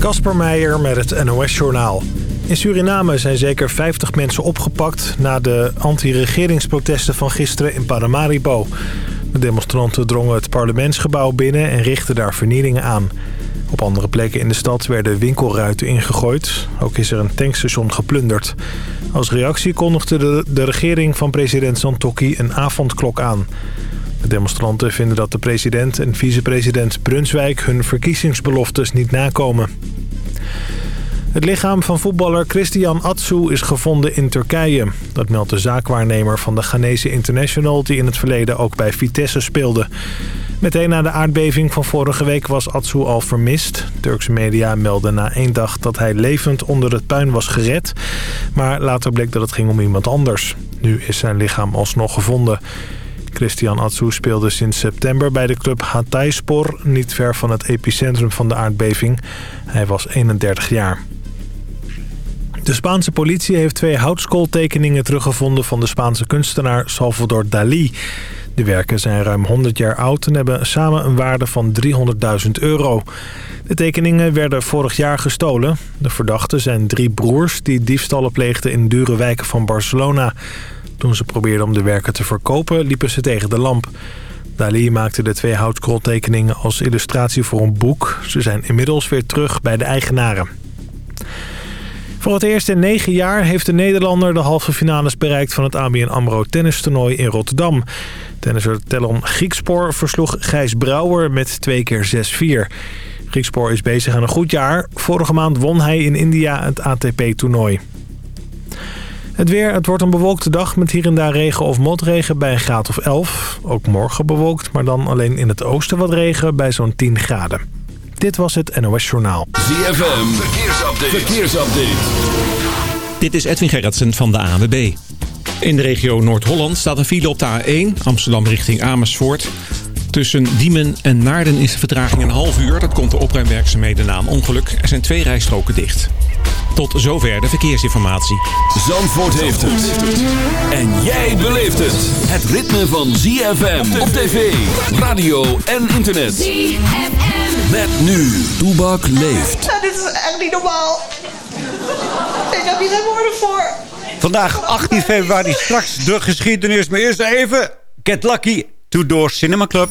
Kasper Meijer met het NOS-journaal. In Suriname zijn zeker 50 mensen opgepakt... na de anti-regeringsprotesten van gisteren in Paramaribo. De demonstranten drongen het parlementsgebouw binnen... en richtten daar vernielingen aan. Op andere plekken in de stad werden winkelruiten ingegooid. Ook is er een tankstation geplunderd. Als reactie kondigde de, de regering van president Santokki een avondklok aan... De demonstranten vinden dat de president en vicepresident Brunswijk hun verkiezingsbeloftes niet nakomen. Het lichaam van voetballer Christian Atsu is gevonden in Turkije. Dat meldt de zaakwaarnemer van de Ghanese International... die in het verleden ook bij Vitesse speelde. Meteen na de aardbeving van vorige week was Atsu al vermist. Turkse media melden na één dag dat hij levend onder het puin was gered. Maar later bleek dat het ging om iemand anders. Nu is zijn lichaam alsnog gevonden. Christian Atsu speelde sinds september bij de club Hatayspor... niet ver van het epicentrum van de aardbeving. Hij was 31 jaar. De Spaanse politie heeft twee houtskooltekeningen teruggevonden... van de Spaanse kunstenaar Salvador Dalí. De werken zijn ruim 100 jaar oud en hebben samen een waarde van 300.000 euro. De tekeningen werden vorig jaar gestolen. De verdachten zijn drie broers die diefstallen pleegden in dure wijken van Barcelona... Toen ze probeerden om de werken te verkopen, liepen ze tegen de lamp. Dali maakte de twee houtskooltekeningen als illustratie voor een boek. Ze zijn inmiddels weer terug bij de eigenaren. Voor het eerst in negen jaar heeft de Nederlander de halve finales bereikt van het ABN AMRO tennistoernooi in Rotterdam. Tennisser Tellon Griekspoor versloeg Gijs Brouwer met twee keer 6-4. Griekspoor is bezig aan een goed jaar. Vorige maand won hij in India het ATP-toernooi. Het weer, het wordt een bewolkte dag met hier en daar regen of motregen bij een graad of 11. Ook morgen bewolkt, maar dan alleen in het oosten wat regen bij zo'n 10 graden. Dit was het NOS Journaal. ZFM, verkeersupdate. verkeersupdate. Dit is Edwin Gerritsen van de ANWB. In de regio Noord-Holland staat een file op de A1, Amsterdam richting Amersfoort. Tussen Diemen en Naarden is de vertraging een half uur. Dat komt de opruimwerkzaamheden na een ongeluk. Er zijn twee rijstroken dicht. Tot zover de verkeersinformatie. Zandvoort heeft het. En jij beleeft het. Het ritme van ZFM op tv, radio en internet. ZFM. Met nu, Toebak leeft. Nou, dit is echt niet normaal. Ik heb hier geen woorden voor. Vandaag 18 februari, straks de geschiedenis. Maar eerst even Get Lucky, Two Doors Cinema Club.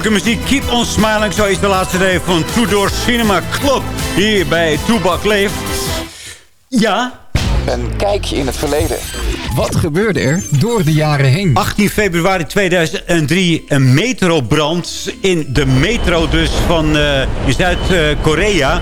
Vrolijke muziek. Keep on smiling. Zo is de laatste day van Tudor Cinema Club. Hier bij Toebak Leef. Ja, Een kijkje in het verleden. Wat gebeurde er door de jaren heen? 18 februari 2003 een metrobrand in de metro dus van eh, Zuid-Korea.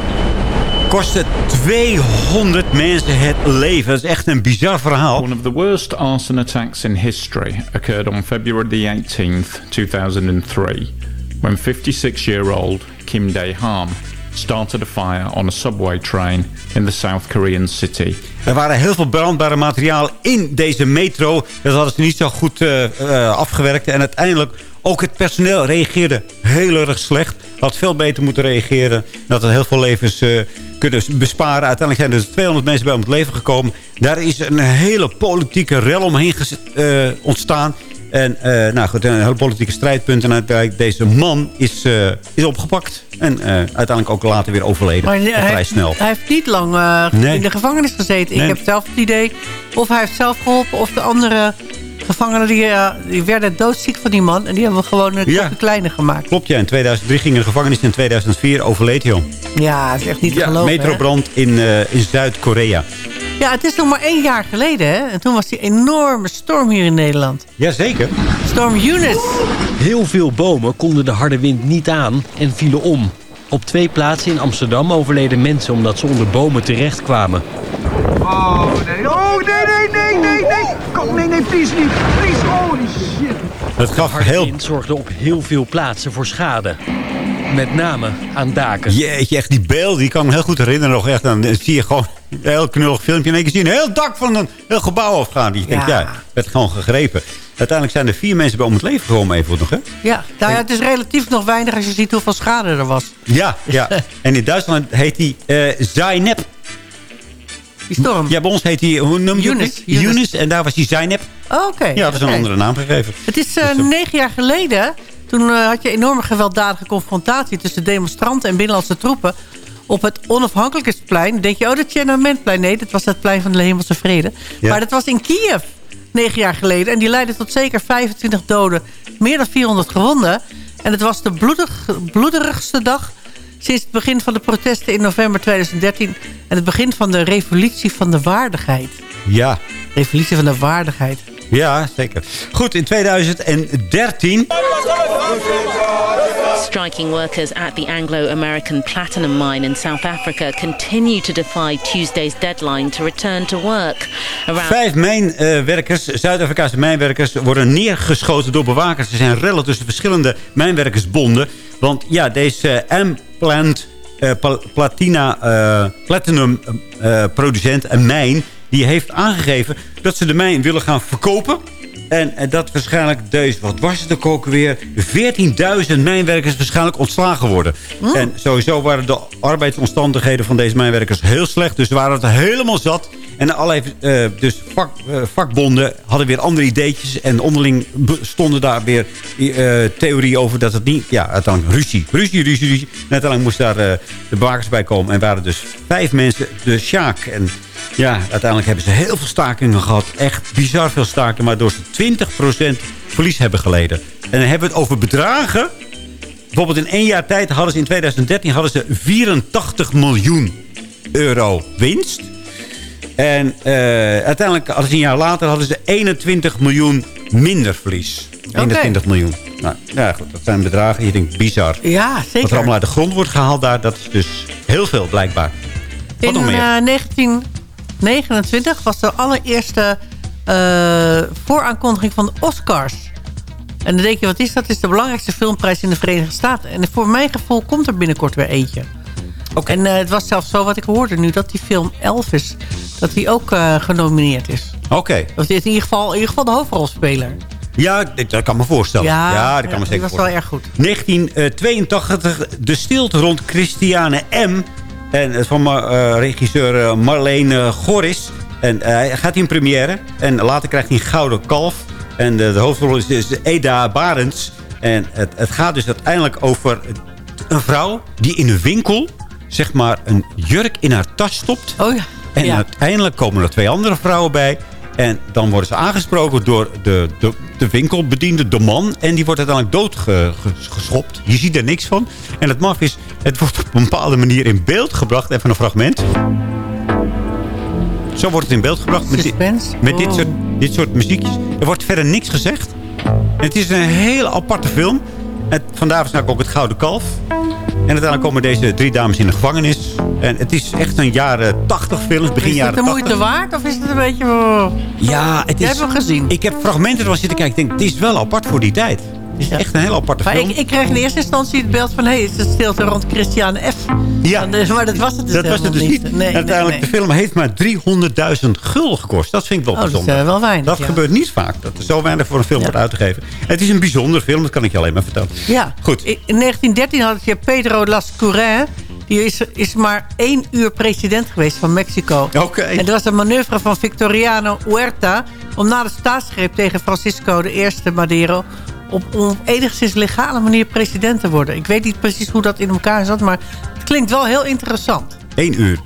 Kostte 200 mensen het leven. Dat is echt een bizar verhaal. One of the worst arson attacks in history occurred on February the 18th, 2003, when 56-year-old Kim Dae-ham started a fire on a subway train in the South Korean city. Er waren heel veel brandbare materiaal in deze metro. Dat hadden ze niet zo goed eh, eh, afgewerkt. En uiteindelijk ook het personeel reageerde heel erg slecht. Had veel beter moeten reageren. Dat er heel veel levens eh, kunnen besparen. Uiteindelijk zijn er dus 200 mensen bij om het leven gekomen. Daar is een hele politieke rel omheen ontstaan. En eh, nou goed, een hele politieke strijdpunt. En uiteindelijk deze man is, eh, is opgepakt. En eh, uiteindelijk ook later weer overleden. Maar hij, vrij snel. hij heeft niet lang Nee. in de gevangenis gezeten. Nee. Ik heb zelf het idee, of hij heeft zelf geholpen... of de andere gevangenen die, die werden doodziek van die man... en die hebben we gewoon een Ja. kopje kleiner gemaakt. Klopt, ja. In 2003 ging in de gevangenis. In 2004 overleed hij al. Ja, dat is echt niet te Ja, geloven. hè? metrobrand in, in Zuid-Korea. Ja, het is nog maar één jaar geleden, hè? En toen was die enorme storm hier in Nederland. Jazeker. Storm Eunice. Heel veel bomen konden de harde wind niet aan en vielen om. Op twee plaatsen in Amsterdam overleden mensen omdat ze onder bomen terechtkwamen. Oh nee, oh nee, nee, nee, nee, nee. Kom, nee, nee, please niet. Please, holy shit. Het gaf Harde heel... wind zorgde op heel veel plaatsen voor schade. Met name aan daken. Jeetje, echt die beelden, die kan ik me heel goed herinneren nog. Echt, dan zie je gewoon een heel knullig filmpje. En één keer zie je een heel dak van een heel gebouw afgaan. Die denkt, Ja. ja, werd gewoon gegrepen. Uiteindelijk zijn er vier mensen bij om het leven gekomen even nog, hè? Ja, nou ja, het is relatief nog weinig als je ziet hoeveel schade er was. Ja, ja. En in Duitsland heet die eh Zainep. Die storm. Ja, bij ons heet die, hoe noem je Yunus, het? Yunus. Yunus. En daar was die Zainep. Oh, Oké. Ja, dat is een andere naam gegeven. Het is eh, negen jaar geleden. Toen eh, had je enorme gewelddadige confrontatie... tussen demonstranten en binnenlandse troepen... op het onafhankelijkheidsplein. Denk je, oh, dat Tiananmenplein. Nee, dat was het plein van de Hemelse Vrede. Ja. Maar dat was in Kiev, negen jaar geleden. En die leidde tot zeker 25 doden. Meer dan 400 gewonden. En het was de bloedig, bloederigste dag... sinds het begin van de protesten in november 2013... en het begin van de revolutie van de waardigheid. Ja, Revolutie van de waardigheid. ja, zeker. Goed, in 2013... Striking workers at the Anglo-American platinum mine in South Africa continue to defy Tuesday's deadline to return to work. Around Vijf mijnwerkers, Zuid-Afrikaanse mijnwerkers, worden neergeschoten door bewakers. Er zijn rellen tussen verschillende mijnwerkersbonden. Want ja, deze M-Plant eh, pal- Platina eh, Platinum eh, producent, een mijn... die heeft aangegeven dat ze de mijn willen gaan verkopen... En dat waarschijnlijk dus, wat was het ook ook weer... 14.000 mijnwerkers waarschijnlijk ontslagen worden. En sowieso waren de arbeidsomstandigheden van deze mijnwerkers heel slecht. Dus ze waren het helemaal zat. En allerlei eh, dus vak, eh, vakbonden hadden weer andere ideetjes. En onderling stonden daar weer eh theorieën over dat het niet... Ja, uiteindelijk ruzie. Ruzie, ruzie, ruzie. En uiteindelijk moesten daar de bewakers bij komen. En waren dus vijf mensen de Sjaak. En ja, uiteindelijk hebben ze heel veel stakingen gehad. Echt bizar veel stakingen. Waardoor ze 20% verlies hebben geleden. En dan hebben we het over bedragen. Bijvoorbeeld in één jaar tijd hadden ze in 2013 hadden ze 84 miljoen euro winst. En eh, uiteindelijk hadden ze een jaar later hadden ze 21 miljoen minder verlies. 21 miljoen. Nou, ja goed, dat zijn bedragen. Je denkt bizar. Ja, Wat zeker. er allemaal uit de grond wordt gehaald daar, dat is dus heel veel blijkbaar. Wat In nog meer? eh, 1929 was de allereerste eh, vooraankondiging van de Oscars. En dan denk je, wat is dat? Het is de belangrijkste filmprijs in de Verenigde Staten. En voor mijn gevoel komt er binnenkort weer eentje. En eh, het was zelfs zo wat ik hoorde nu, dat die film Elvis... dat die ook eh, genomineerd is. Oké. Dat is in ieder geval, in ieder geval de hoofdrolspeler. Ja, dat dat kan me voorstellen. Ja, dat kan me die zeker was wel erg goed. 1982, de stilte rond Christiane M. En het van eh, regisseur eh, Marleen Goris. En eh, hij gaat in première. En later krijgt hij een gouden kalf. En de, de hoofdrol is, is Eda Barends. En het, het gaat dus uiteindelijk over een vrouw die in een winkel... zeg maar een jurk in haar tas stopt. Oh ja. En Ja. uiteindelijk komen er twee andere vrouwen bij. En dan worden ze aangesproken door de, de, de winkelbediende, de man. En die wordt uiteindelijk doodgeschopt. Je ziet er niks van. En het maf is, het wordt op een bepaalde manier in beeld gebracht. Even een fragment. Zo wordt het in beeld gebracht. Met, di- met dit, Oh. soort, dit soort muziekjes. Er wordt verder niks gezegd. En het is een hele aparte film. Het, vandaar is ook het Gouden Kalf. En uiteindelijk komen deze drie dames in de gevangenis. En het is echt een jaren 80 film, begin Is jaren het de 80. moeite waard of is het een beetje... oh, Ja, het is... Jij hebt hem gezien. Ik heb fragmenten ervan zitten kijken. Ik denk, het is wel apart voor die tijd. Het is echt een heel aparte Maar film. ik, ik kreeg in eerste instantie het beeld van... hé, hey, is het stilte rond Christiane F. Ja. Dus- maar dat was het dus dat was het dus niet. Nee, uiteindelijk, nee, de film heeft maar 300.000 gulden gekost. Dat vind ik wel Oh, dat is, bijzonder. eh, wel weinig, Dat ja. gebeurt niet vaak. Dat er zo weinig voor een film wordt uitgegeven. Het is een bijzondere film, dat kan ik je alleen maar vertellen. Ja. Goed. In 1913 had je Pedro Las Courin. Die is, is maar één uur president geweest van Mexico. Oké. En er was een manoeuvre van Victoriano Huerta... om na de staatsgreep tegen Francisco I Madero... Op, op enigszins legale manier president te worden. Ik weet niet precies hoe dat in elkaar zat... maar het klinkt wel heel interessant. Eén uur.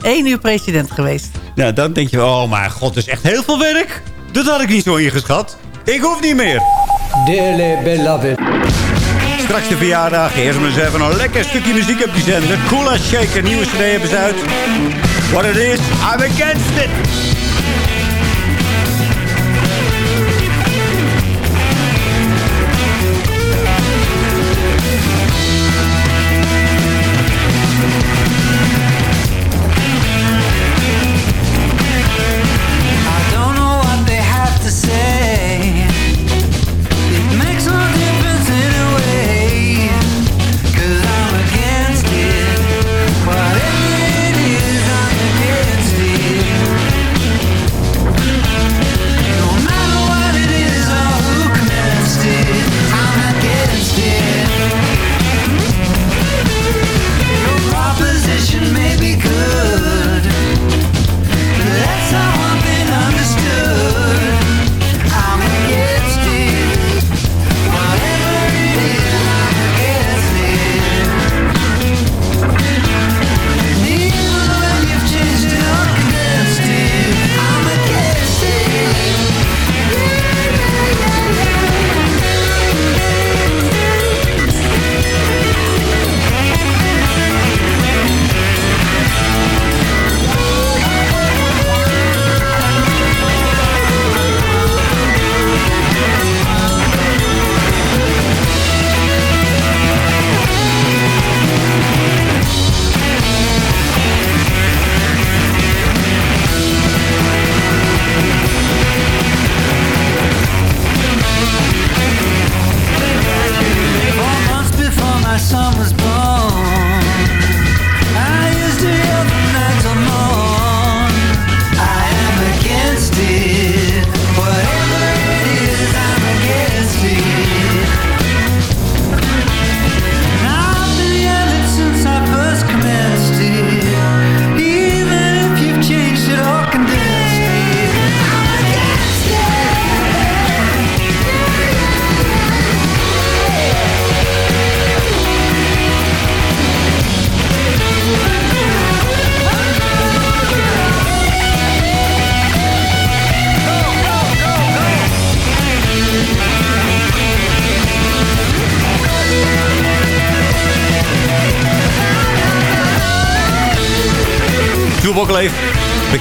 Eén uur president geweest. Ja, dan denk je, oh mijn god, dat is echt heel veel werk. Dat had ik niet zo ingeschat. Ik hoef niet meer. Dearly beloved. Straks de verjaardag. Eerst maar eens even een lekker stukje muziek op die zender. Coola Shaker, nieuwe cd hebben ze uit. What it is, I'm against it.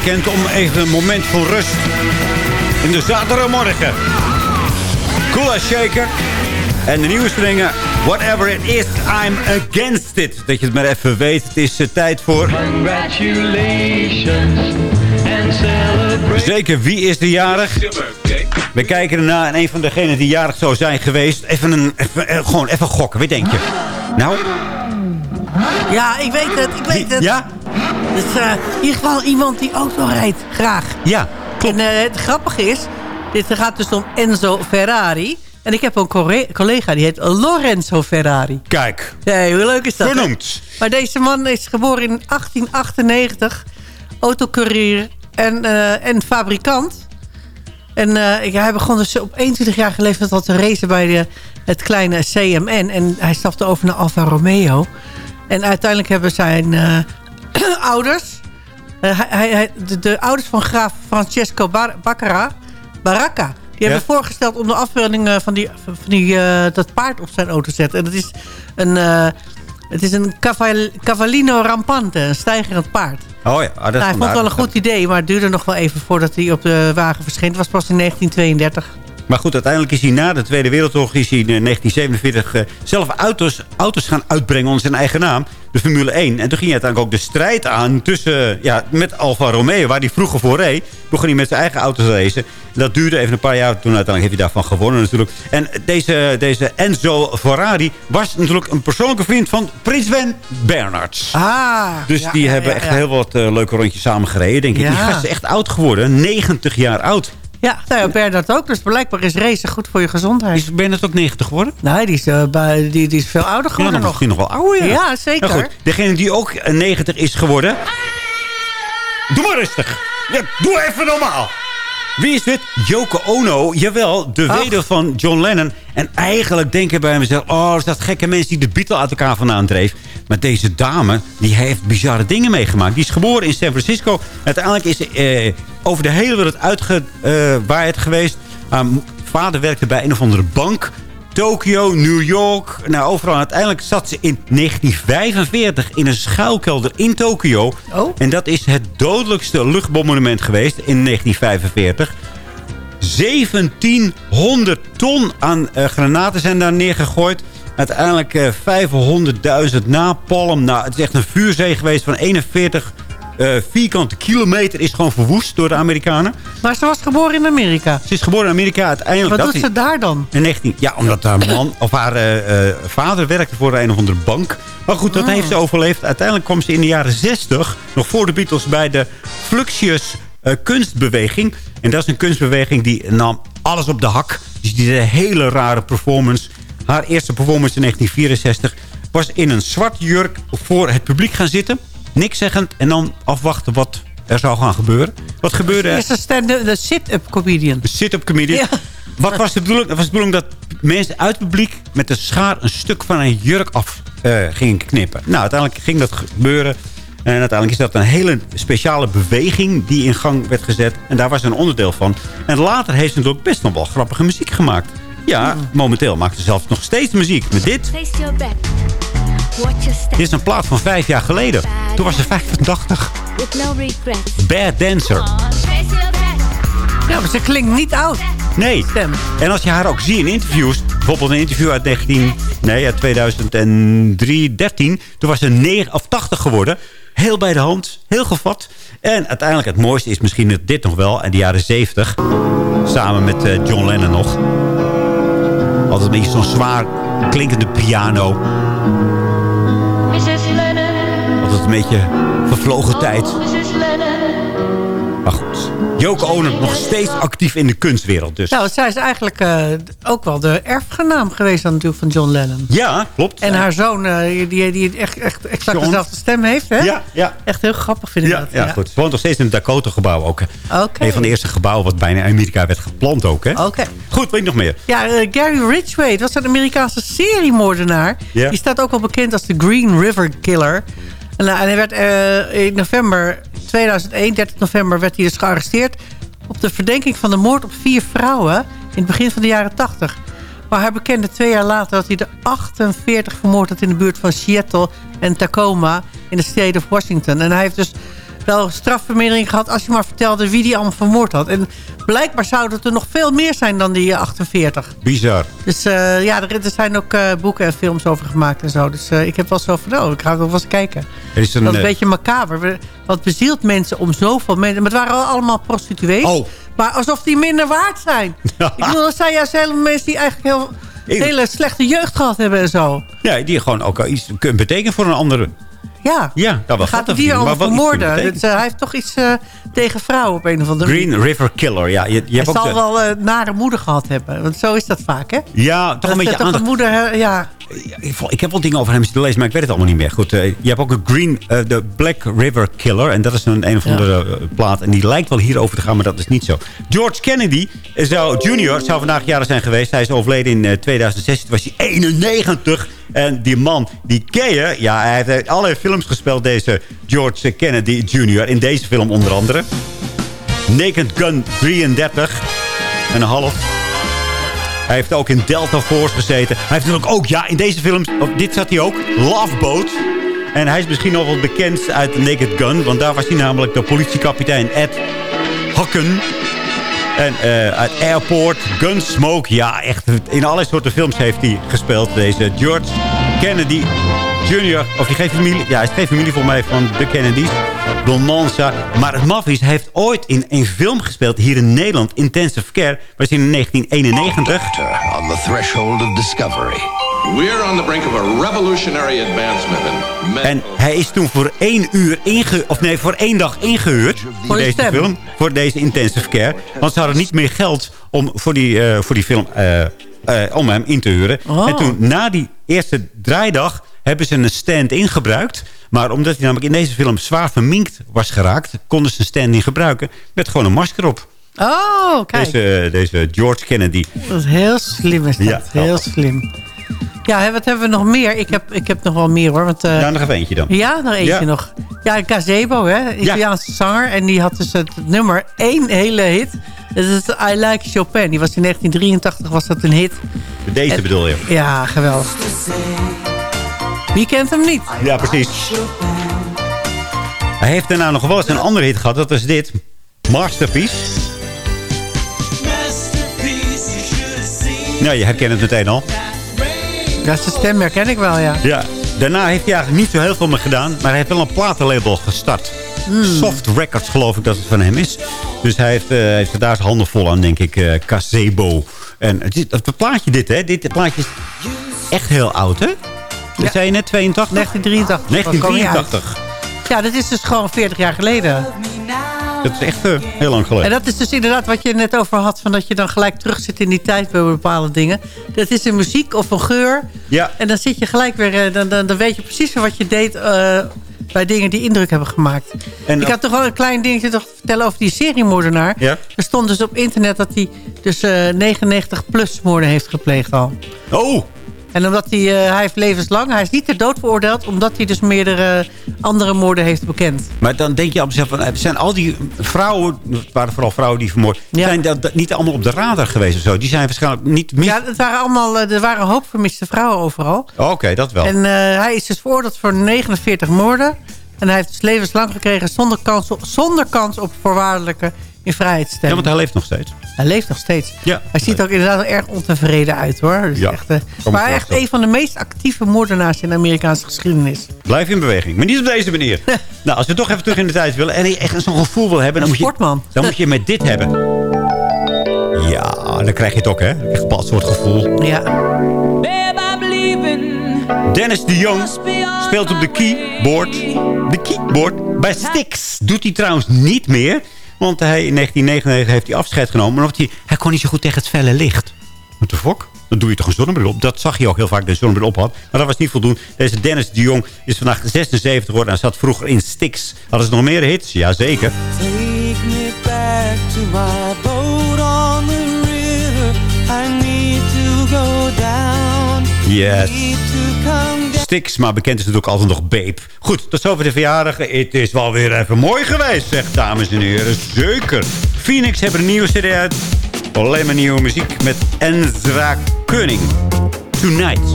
Bekend om even een moment van rust. In de zaterdagmorgen. Coola Shaker. En de nieuwe stringen. Whatever it is, I'm against it. Dat je het maar even weet. Het is eh, tijd voor... Congratulations and celebrate. Zeker, wie is de jarig? We kijken erna en een van degenen die jarig zou zijn geweest. Even een, even, eh, gewoon even gokken. Wie denk je? Nou, Ja, ik weet het, ik weet het. Ja? Is eh, in ieder geval iemand die auto rijdt, graag. Ja, En eh, het grappige is, dit gaat dus om Enzo Ferrari. En ik heb een collega, die heet Lorenzo Ferrari. kijk. Nee, hoe leuk is dat? hè? Vernoemd. Maar deze man is geboren in 1898. Autocourier en, eh, en fabrikant. En hij begon dus op 21 jaar geleefd wat te racen bij de, het kleine CMN. En hij stapte over naar Alfa Romeo. En uiteindelijk hebben zijn ouders... eh, hij, hij, de, de ouders van graaf Francesco Bar Baccara, Baracca Die hebben voorgesteld om de afbeelding eh, van, die, van die, eh, dat paard op zijn auto te zetten. En dat is een, eh, het is een caval- cavallino rampante, een stijgerend paard. Oh ja, ah, dat Nou, hij vond het wel een goed idee, maar het duurde nog wel even voordat hij op de wagen verscheen. Het was pas in 1932. Maar goed, uiteindelijk is hij na de Tweede Wereldoorlog... is hij in eh, 1947 eh, zelf auto's, auto's gaan uitbrengen onder zijn eigen naam. De Formule 1. En toen ging hij uiteindelijk ook de strijd aan tussen, ja, met Alfa Romeo... waar hij vroeger voor reed. Begon hij met zijn eigen auto's te racen. Dat duurde even een paar jaar. Toen uiteindelijk heeft hij daarvan gewonnen natuurlijk. En deze, deze Enzo Ferrari was natuurlijk een persoonlijke vriend van Prins Sven Bernards. Ah, Dus ja, die ja, hebben ja, echt heel wat eh, leuke rondjes samen gereden, denk ik. Die gast is echt oud geworden. 90 jaar oud. Ja, nou ja, Bernard ook. Dus blijkbaar is racen goed voor je gezondheid. Is Bernard ook 90 geworden? Nee, die is, eh, bij, die, die is veel ouder Ja, geworden dan nog. misschien nog wel ouder. Ja, Ja, zeker. Nou goed, degene die ook eh, 90 is geworden... Doe maar rustig. Ja, doe even normaal. Wie is dit? Yoko Ono. Jawel, de Ach. weduwe van John Lennon. En eigenlijk denk ik bij mezelf... Oh, is dat gekke mensen die de Beatles uit elkaar vandaan dreef. Maar deze dame, die heeft bizarre dingen meegemaakt. Die is geboren in San Francisco. Uiteindelijk is ze eh, over de hele wereld uitgewaaid geweest. Haar vader werkte bij een of andere bank. Tokio, New York, nou overal. Uiteindelijk zat ze in 1945 in een schuilkelder in Tokio. Oh. En dat is het dodelijkste luchtbommonument geweest in 1945. 1700 ton aan eh, granaten zijn daar neergegooid. Uiteindelijk eh 500.000 napalm. Nou, het is echt een vuurzee geweest van 41 eh, vierkante kilometer is gewoon verwoest door de Amerikanen. Maar ze was geboren in Amerika. Ze is geboren in Amerika uiteindelijk. Wat dat doet ze daar dan? in 19, ja, omdat haar man of haar eh, eh, vader werkte voor een of andere bank. Maar goed, dat Ah. heeft ze overleefd. Uiteindelijk kwam ze in de jaren 60, nog voor de Beatles, bij de Fluxius kunstbeweging. En dat is een kunstbeweging die nam alles op de hak. Dus die deed een hele rare performance. Haar eerste performance in 1964 was in een zwart jurk voor het publiek gaan zitten. Niks zeggend en dan afwachten wat er zou gaan gebeuren. Wat gebeurde er? Is de sit-up comedian. Een sit-up comedian. Ja. Wat was de bedoeling? Was de bedoeling dat mensen uit het publiek met een schaar een stuk van een jurk af eh, gingen knippen. Nou, uiteindelijk ging dat gebeuren. En uiteindelijk is dat een hele speciale beweging die in gang werd gezet. En daar was ze een onderdeel van. En later heeft ze natuurlijk best nog wel grappige muziek gemaakt. Ja, momenteel maakt ze zelfs nog steeds muziek. Met dit. Dit is een plaat van vijf jaar geleden. Toen was ze 85. With no regrets. Bad Dancer. Ja, maar ze klinkt niet oud. Nee. En als je haar ook ziet in interviews... bijvoorbeeld een interview uit 19, nee, uit 2003, 13... toen was ze 9 of 80 geworden. Heel bij de hand, heel gevat. En uiteindelijk het mooiste is misschien dit nog wel... in de jaren 70, samen met eh, John Lennon nog. Altijd een beetje zo'n zwaar klinkende piano. Altijd een beetje vervlogen tijd. Maar goed, Yoko Ono nog steeds actief in de kunstwereld. Dus. Nou, zij is eigenlijk eh, ook wel de erfgenaam geweest dan natuurlijk van John Lennon. Ja, klopt. En haar zoon, eh, die, die echt, echt exact John. dezelfde stem heeft, hè? Ja, ja. Echt heel grappig vind ik Ja, dat. ja, goed. Ze woont nog steeds in het Dakota-gebouw ook. Oké. Een van de eerste gebouwen wat bijna in Amerika werd geplant ook. Hè? Oké. Goed, weet je nog meer? Ja, eh, Gary Ridgway, dat was een Amerikaanse seriemoordenaar. Ja. Die staat ook wel bekend als de Green River Killer. Eh, en hij werd eh, in november 2001, 30 november, werd hij dus gearresteerd... op de verdenking van de moord op vier vrouwen in het begin van de jaren 80. Maar hij bekende twee jaar later dat hij er 48 vermoord had... in de buurt van Seattle en Tacoma in de state of Washington. En hij heeft dus wel strafvermindering gehad... als je maar vertelde wie die allemaal vermoord had. En blijkbaar zouden het er nog veel meer zijn dan die eh, 48. Bizar. Dus eh, ja, er, er zijn ook eh, boeken en films over gemaakt en zo. Dus eh, ik heb wel zo van, oh, ik ga wel eens kijken. Er is een, dat is een eh, beetje macaber. Wat bezielt mensen om zoveel mensen... Maar het waren allemaal prostituees. Oh. Maar alsof die minder waard zijn. ik bedoel, dat zijn juist helemaal mensen die eigenlijk heel... Hele slechte jeugd gehad hebben en zo. Ja, die gewoon ook al iets kunnen betekenen voor een andere. Ja. Ja, daar wel Dan gaat hij die allemaal vermoorden. Dus, eh, hij heeft toch iets eh, tegen vrouwen op een of andere manier. Green River Killer. Ja, je, je Hij hebt ook zal de- wel een nare moeder gehad hebben. Want zo is dat vaak, hè? ja, toch een Dat, beetje aandacht. moeder, ja. Ik heb wel dingen over hem zitten lezen, maar ik weet het allemaal niet meer. Goed, je hebt ook een Green, de Black River Killer. En dat is een een of andere plaat. En die lijkt wel hierover te gaan, maar dat is niet zo. George Kennedy zou, Jr. zou vandaag jaren zijn geweest. Hij is overleden in eh, 2016. Toen was hij 91. En die man, die ken. Ja, hij heeft eh, allerlei films gespeeld, deze George Kennedy Jr. In deze film onder andere. Naked Gun 33. en een half. Hij heeft ook in Delta Force gezeten. Hij heeft natuurlijk ook, ja, in deze films... Of dit zat hij ook, Love Boat. En hij is misschien nog wel bekend uit Naked Gun. Want daar was hij namelijk de politiekapitein Ed Hakken. En eh, uit Airport, Gunsmoke. Ja, echt. In allerlei soorten films heeft hij gespeeld. Deze George Kennedy Jr. Of die geen familie. Ja, hij is geen familie voor mij van de Kennedys. Don Mansa. Maar het maf is, hij heeft ooit in een film gespeeld hier in Nederland. Intensive Care. Was in 1991. On the threshold of discovery. We're on the brink of a revolutionary advancement in En hij is toen voor één uur inge of nee, voor één dag ingehuurd. Voor de deze stem. film. Voor deze intensive care. Want ze hadden niet meer geld om voor die, eh, voor die film eh, eh, om hem in te huren. Oh. En toen na die eerste draaidag hebben ze een stand ingebruikt. Maar omdat hij namelijk in deze film zwaar verminkt was geraakt... konden ze een stand niet gebruiken. Met gewoon een masker op. Oh, kijk. Deze, deze George Kennedy. Dat is heel slim is dat. Ja. Heel slim. Ja, hè, wat hebben we nog meer? Ik heb, ik heb nog wel meer hoor. Want, eh, Ja, nog even eentje dan. Ja, nog eentje Ja. nog. Ja, Gazebo, hè? Italiaanse zanger. En die had dus het nummer één hele hit. Dat is het I Like Chopin. Die was in 1983 was dat een hit. Deze En- bedoel je? Ja, geweldig. Wie kent hem niet? Ja, precies. Hij heeft daarna nog wel eens een andere hit gehad. Dat is dit. Masterpiece. Nou, je herkent het meteen al. Ja, zijn stem herken ik wel, ja. Ja. Daarna heeft hij eigenlijk niet zo heel veel meer gedaan. Maar hij heeft wel een platenlabel gestart. Hmm. Soft Records geloof ik dat het van hem is. Dus hij heeft, eh, heeft daar zijn handen vol aan, denk ik. eh Casebo. En het, is, het plaatje dit, hè. Dit plaatje is echt heel oud, hè? Dat zei je net, 82? 1983. 1983. Ja, dat is dus gewoon 40 jaar geleden. Dat is echt eh, heel lang geleden. En dat is dus inderdaad wat je net over had... Van dat je dan gelijk terug zit in die tijd bij bepaalde dingen. Dat is een muziek of een geur. Ja. En dan zit je gelijk weer... eh, Dan, dan, dan weet je precies wat je deed... eh, bij dingen die indruk hebben gemaakt. En ik had toch wel een klein dingetje te vertellen over die seriemoordenaar. Ja. Er stond dus op internet dat hij dus eh 99 plus moorden heeft gepleegd al. Oh! En omdat hij, eh, hij heeft levenslang, hij is niet ter dood veroordeeld... omdat hij dus meerdere andere moorden heeft bekend. Maar dan denk je op jezelf van, eh, zijn al die vrouwen, het waren vooral vrouwen die vermoord, zijn dat, niet allemaal op de radar geweest of zo? Die zijn waarschijnlijk niet mis... Ja, het waren allemaal, eh, er waren een hoop vermiste vrouwen overal. Oh, Oké, dat wel. En eh, hij is dus veroordeeld voor 49 moorden. En hij heeft dus levenslang gekregen zonder kans op, zonder kans op voorwaardelijke in vrijheidstelling. ja, want hij leeft nog steeds. Hij leeft nog steeds. Ja. Hij ziet er ook inderdaad wel erg ontevreden uit hoor. Dus Ja, echt, me maar echt een van de meest actieve moordenaars in de Amerikaanse geschiedenis. Blijf in beweging, maar niet op deze manier. nou, als we toch even terug in de tijd willen en je echt zo'n gevoel wil hebben... Dan moet, je, Sportman. dan moet je met dit hebben. Ja, dan krijg je het ook, hè? Echt een bepaald soort gevoel. Ja. Dennis de Jong speelt op de keyboard. De keyboard bij Styx. Doet hij trouwens niet meer. Want hij, in 1999 heeft hij afscheid genomen. Maar omdat hij, hij kon niet zo goed tegen het felle licht. Wat de fok? Dan doe je toch een zonnebril op. Dat zag je ook heel vaak dat hij een zonnebril op had. Maar dat was niet voldoende. Deze Dennis de Jong is vandaag 76 geworden. Hij zat vroeger in Styx. Hadden ze nog meer hits? Jazeker. Take me back to my boat on the river. I need to go down. Yes. Need to come Styx, maar bekend is natuurlijk altijd nog Babe. Goed, tot zover de verjaardag. Het is wel weer even mooi geweest, zegt dames en heren. Zeker. Phoenix hebben een nieuwe cd uit. Alleen maar nieuwe muziek met Enzra Koning. Tonight.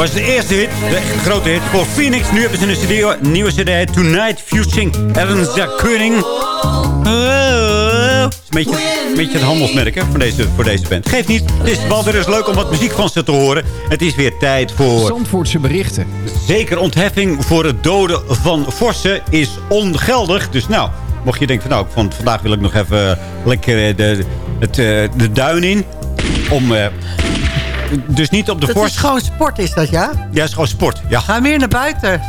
Was de eerste hit, de grote hit voor Phoenix. Nu hebben ze een CD, nieuwe CD, Tonight Fusing Ernst Koning. Het is een beetje, een beetje het handelsmerk hè, voor, deze, voor deze band. Geeft niet, het is wel weer eens leuk om wat muziek van ze te horen. Het is weer tijd voor... Zandvoortse berichten. Zeker ontheffing voor het doden van Vossen is ongeldig. Dus nou, mocht je denken van nou, van, vandaag wil ik nog even lekker eh, de, het, eh, de duin in. Om... eh, dus niet op de Dat Vos. is gewoon sport, is dat, ja? Ja, is gewoon sport. Ja. Ga meer naar buiten.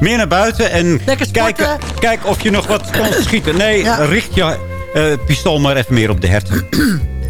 Meer naar buiten en kijken, kijk of je nog wat kan schieten. Nee, richt je eh, pistool maar even meer op de herten.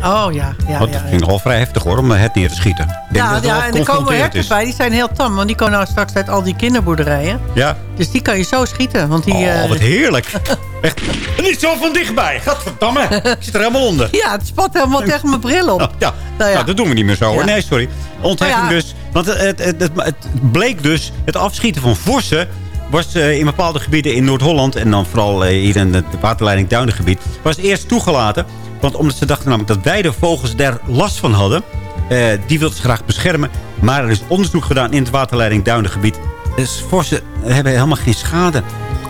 Oh, ja. ja, Want ja, ik al vrij heftig hoor, om een hert neer te schieten. Ik denk Ja, dat het ja, en er komen herten bij. Die zijn heel tam. Want die komen nou straks uit al die kinderboerderijen. Ja. Dus die kan je zo schieten. Want die, Oh, eh, wat heerlijk. Echt. Niet zo van dichtbij. Gadverdamme. Ik zit er helemaal onder. Ja, het spat helemaal tegen mijn bril op. Ja, Nou ja. Nou, dat doen we niet meer zo. hoor. Nee, sorry. Ontheffing Nou dus. Want het, het, het, het, het bleek dus, het afschieten van vossen... was eh, in bepaalde gebieden in Noord-Holland... en dan vooral eh, hier in het waterleiding Duinengebied... was eerst toegelaten. Want omdat ze dachten namelijk dat weidevogels daar last van hadden... eh, die wilden ze graag beschermen. Maar er is onderzoek gedaan in het waterleiding Duinengebied. Dus vossen hebben helemaal geen schade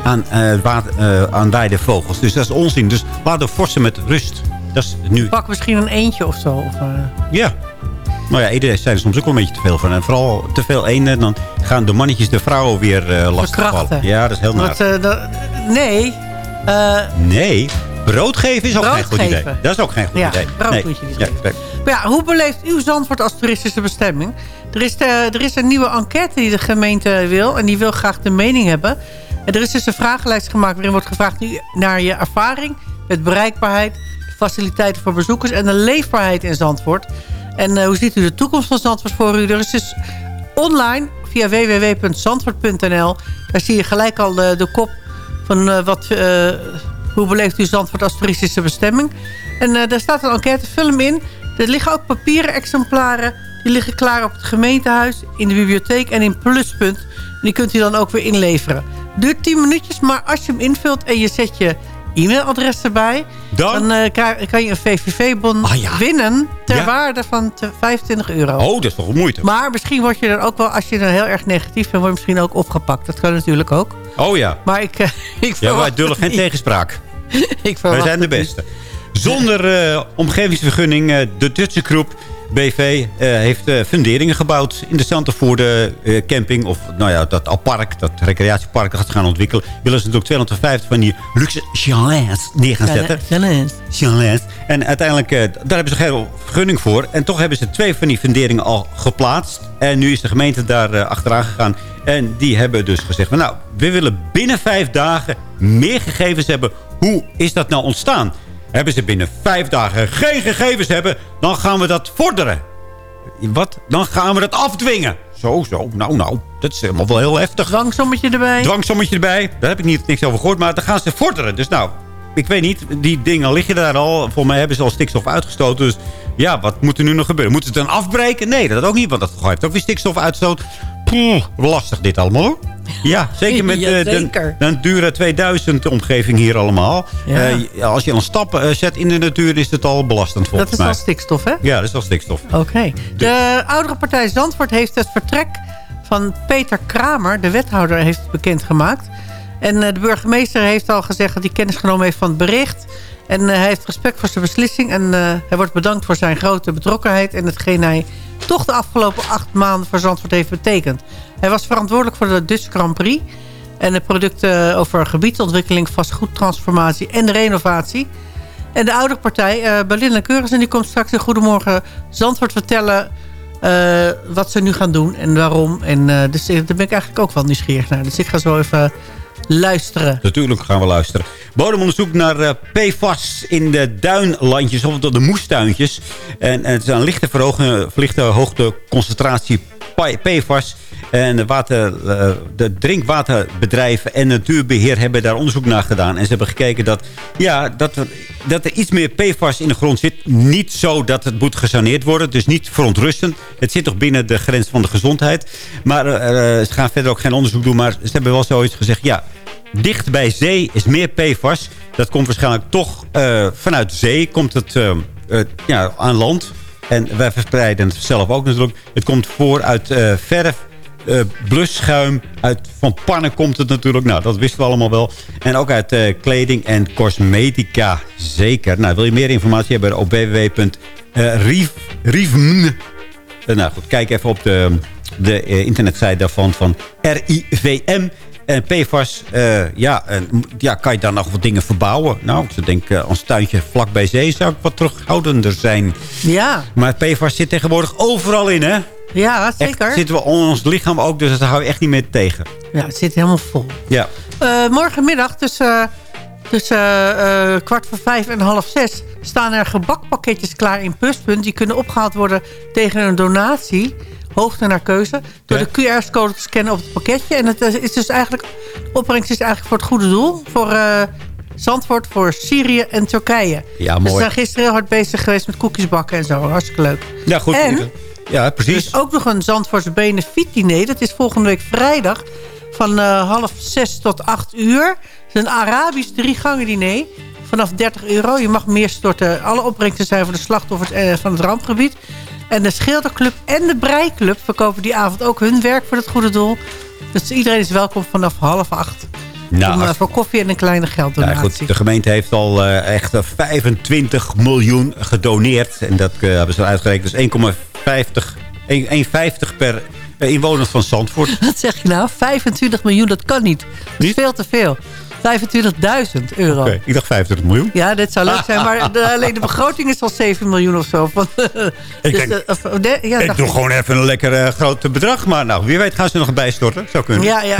aan, eh water, eh, aan weidevogels. Dus dat is onzin. Dus laat de vossen met rust. Dat is nu Pak misschien een eentje of zo. Of, ja. Nou ja, iedereen zijn er soms ook wel een beetje te veel van. En vooral te veel eenden, dan gaan de mannetjes de vrouwen weer lastigvallen. Verkrachten. Ja, dat is heel naar. nee. Nee, brood geven is ook Brood geen goed geven. idee. Dat is ook geen goed Ja, idee. brood nee. moet je niet ja, geven. Maar ja, hoe beleeft uw Zandvoort als toeristische bestemming? Er is, de, er is een nieuwe enquête die de gemeente wil. En die wil graag de mening hebben. En er is dus een vragenlijst gemaakt waarin wordt gevraagd naar je ervaring met bereikbaarheid, de faciliteiten voor bezoekers en de leefbaarheid in Zandvoort. En eh, hoe ziet u de toekomst van Zandvoort voor u? Er is dus online via www.zandvoort.nl. Daar zie je gelijk al de, de kop van eh, wat, eh, hoe beleeft u Zandvoort als toeristische bestemming. En eh, daar staat een enquête, vul hem in. Er liggen ook papieren exemplaren. Die liggen klaar op het gemeentehuis, in de bibliotheek en in Pluspunt. En die kunt u dan ook weer inleveren. Duurt 10 minuutjes, maar als je hem invult en je zet je e-mailadres erbij... Dan? eh, kan je een VVV-bon winnen ter Ja. waarde van te- 25 euro. Oh, dat is toch moeite. Maar misschien word je dan ook wel, als je dan heel erg negatief bent... word je misschien ook opgepakt. Dat kan natuurlijk ook. Oh ja. Maar ik, ik Ja, wij dullen geen tegenspraak. ik Wij zijn de beste. Zonder eh, omgevingsvergunning, eh, de Dutche groep BV eh, heeft funderingen gebouwd in de Santervoorde eh, camping. Of nou ja, dat alpark, dat recreatiepark dat gaat gaan ontwikkelen. Willen ze natuurlijk 250 van die luxe chalets neer gaan zetten. Chalets. Chalets. En uiteindelijk, daar hebben ze geen vergunning voor. En toch hebben ze twee van die funderingen al geplaatst. En nu is de gemeente daar achteraan gegaan. En die hebben dus gezegd, van, nou, we willen binnen vijf dagen meer gegevens hebben. Hoe is dat nou ontstaan? Hebben ze binnen vijf dagen geen gegevens hebben, dan gaan we dat vorderen. Wat? Dan gaan we dat afdwingen. Zo, zo. Nou, nou. Dat is helemaal wel heel heftig. Dwangsommetje erbij. Dwangsommetje erbij. Daar heb ik niet, niks over gehoord. Maar dan gaan ze vorderen. Dus nou, ik weet niet. Die dingen liggen daar al. Volgens mij hebben ze al stikstof uitgestoten. Dus ja, wat moet er nu nog gebeuren? Moeten ze het dan afbreken? Nee, dat ook niet. Want dat heeft ook weer stikstofuitstoot. Poeh, lastig dit allemaal hoor. Ja, zeker met Ja, eh, de, de Natura 2000 omgeving hier allemaal. Ja. Eh, als je dan stappen eh, zet in de natuur, is het al belastend Dat volgens is mij. al stikstof, hè? Ja, dat is al stikstof. Oké. De oudere partij Zandvoort heeft het vertrek van Peter Kramer, de wethouder, heeft bekendgemaakt. En eh, de burgemeester heeft al gezegd dat hij kennis genomen heeft van het bericht. En eh, hij heeft respect voor zijn beslissing. En eh, hij wordt bedankt voor zijn grote betrokkenheid... en hetgeen hij toch de afgelopen acht maanden voor Zandvoort heeft betekend. Hij was verantwoordelijk voor de Dutch Grand Prix... en de producten over gebiedsontwikkeling, vastgoedtransformatie en renovatie... En de oudere partij, eh Berlin Keurissen, die komt straks in Goedemorgen Zandvoort vertellen eh, wat ze nu gaan doen en waarom. En eh, dus daar ben ik eigenlijk ook wel nieuwsgierig naar. Dus ik ga zo even luisteren. Natuurlijk gaan we luisteren. Bodemonderzoek naar eh, PFAS in de duinlandjes, of de moestuintjes. En, het is een lichte, verhoogde, lichte hoogte concentratie PFAS. En de, water, eh, de drinkwaterbedrijven en natuurbeheer hebben daar onderzoek naar gedaan. En ze hebben gekeken dat, ja, dat, er, dat er iets meer PFAS in de grond zit. Niet zo dat het moet gesaneerd worden. Dus niet verontrustend. Het zit toch binnen de grens van de gezondheid. Maar eh, ze gaan verder ook geen onderzoek doen. Maar ze hebben wel zoiets gezegd. Ja, dicht bij zee is meer PFAS. Dat komt waarschijnlijk toch eh, vanuit zee. Komt het eh, eh, ja, aan land. En wij verspreiden het zelf ook natuurlijk. Het komt voor uit eh, verf. Eh, blusschuim. Uit, van pannen komt het natuurlijk. Nou, dat wisten we allemaal wel. En ook uit eh, kleding en cosmetica. Zeker. Nou, wil je meer informatie hebben op www.rivm. Eh, nou goed, kijk even op de, de internetsite daarvan van RIVM. En PFAS, ja, en, ja, kan je daar nog wat dingen verbouwen? Nou, ik zou denken, als tuintje vlak bij zee zou ik wat terughoudender zijn. Ja, Maar PFAS zit tegenwoordig overal in, hè? Ja zeker. Echt, zitten we onder ons lichaam ook, dus dat hou je echt niet meer tegen. Ja, het zit helemaal vol. Ja. Eh, morgenmiddag tussen, tussen eh, kwart voor vijf en half zes... staan er gebakpakketjes klaar in Pluspunt. Die kunnen opgehaald worden tegen een donatie. Hoogte naar keuze. Door de QR-code te scannen op het pakketje. En het is dus eigenlijk, de opbrengst is eigenlijk voor het goede doel. Voor eh, Zandvoort, voor Syrië en Turkije. Ja, Dus we mooi. zijn gisteren heel hard bezig geweest met koekjes bakken en zo. Hartstikke leuk. Ja, goed. En ja, er precies. is ook nog een Zandvoortse benefietdiner. Dat is volgende week vrijdag van eh, half zes tot acht uur. Het is een Arabisch driegangen diner vanaf 30 euro. Je mag meer storten. Alle opbrengsten zijn voor de slachtoffers eh, van het rampgebied. En de Schilderclub en de Breiklub verkopen die avond ook hun werk voor het goede doel. Dus iedereen is welkom vanaf half acht. Nou, om, eh, als- voor koffie en een kleine Ja, gelddonatie. goed, de gemeente heeft al eh, echt eh, 25 miljoen gedoneerd. En dat eh, hebben ze uitgerekend. Dus 1,50 1 1,50 per eh, inwoner van Zandvoort. Wat zeg je nou? 25 miljoen, dat kan niet. Dat is veel te veel. 25.000 euro. Ik dacht 25 miljoen. Ja, dit zou leuk zijn, maar de, alleen de begroting is al 7 miljoen of zo. Van, Ik dus, denk- eh, of- de- ja, ik doe gewoon even een lekker eh, groot bedrag. Maar nou, wie weet gaan ze nog bijstorten. Zou kunnen. Ja, ja,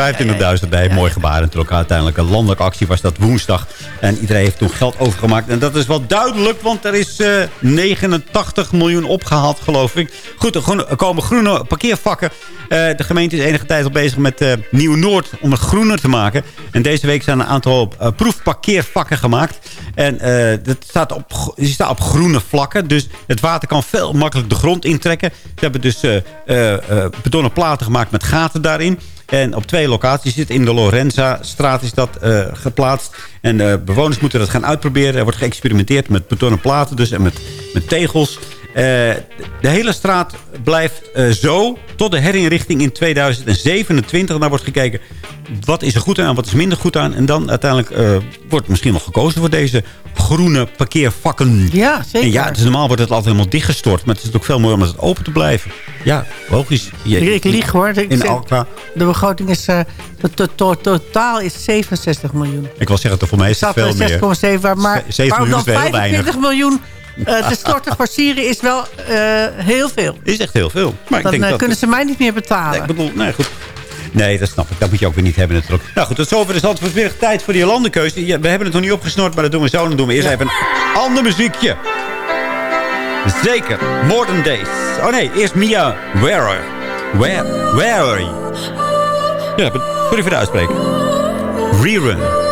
25.000 bij. Mooi gebaar natuurlijk. Uiteindelijk een landelijke actie was dat woensdag. En iedereen heeft toen geld overgemaakt. En dat is wel duidelijk, want er is eh 89 miljoen opgehaald, geloof ik. Goed, er komen groene parkeervakken. Eh, de gemeente is enige tijd al bezig met eh, Nieuw-Noord om het groener te maken. En deze week zijn een aantal eh, proefparkeervakken gemaakt. En eh, dat staat op, die staat op groene vlakken. Dus het water kan veel makkelijk de grond intrekken. Ze hebben dus eh, betonnen platen gemaakt met gaten daarin. En op twee locaties zit in de Lorenza-straat is dat geplaatst. En bewoners moeten dat gaan uitproberen. Er wordt geëxperimenteerd met betonnen platen dus en met, met tegels. Eh, de hele straat blijft eh, zo tot de herinrichting in 2027. En daar wordt gekeken wat is er goed aan wat is minder goed aan. En dan uiteindelijk eh, wordt misschien wel gekozen voor deze groene parkeervakken. Ja, zeker. En ja, dus normaal wordt het altijd helemaal dichtgestort. Maar het is ook veel mooier om het open te blijven. Ja, logisch. Je- Ik, ik lieg hoor. Ik in zeg- Alkmaar. De begroting is... to- to- to- totaal is 67 miljoen. Ik wil zeggen, dat voor mij is het veel er meer. 6,7. Maar, maar, 7 maar om miljoen dan is wel heel 25 miljoen eh, te storten voor Syrië is wel eh, heel veel. Is echt heel veel. Maar ik Dan denk eh, dat kunnen ze mij niet meer betalen. Nee, ik bedoel, nee, goed. Nee, dat snap ik. Dat moet je ook weer niet hebben natuurlijk. Nou goed, tot zover is altijd weer tijd voor die landenkeuze. Ja, we hebben het nog niet opgesnord, maar dat doen we zo. Dan doen we eerst even een ander muziekje. Zeker. Modern Days. Oh nee, eerst Mia Where Where Where Ja, sorry voor de uitspreken. Rerun.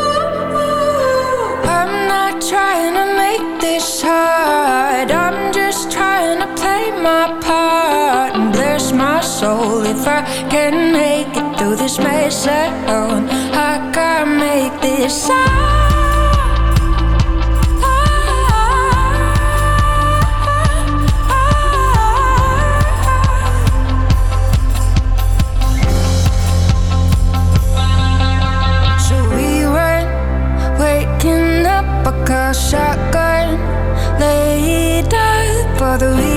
Trying to make this hard. I'm just trying to play my part and bless my soul. If I can make it through this mess alone, I gotta make this sound. like a shotgun laid out for the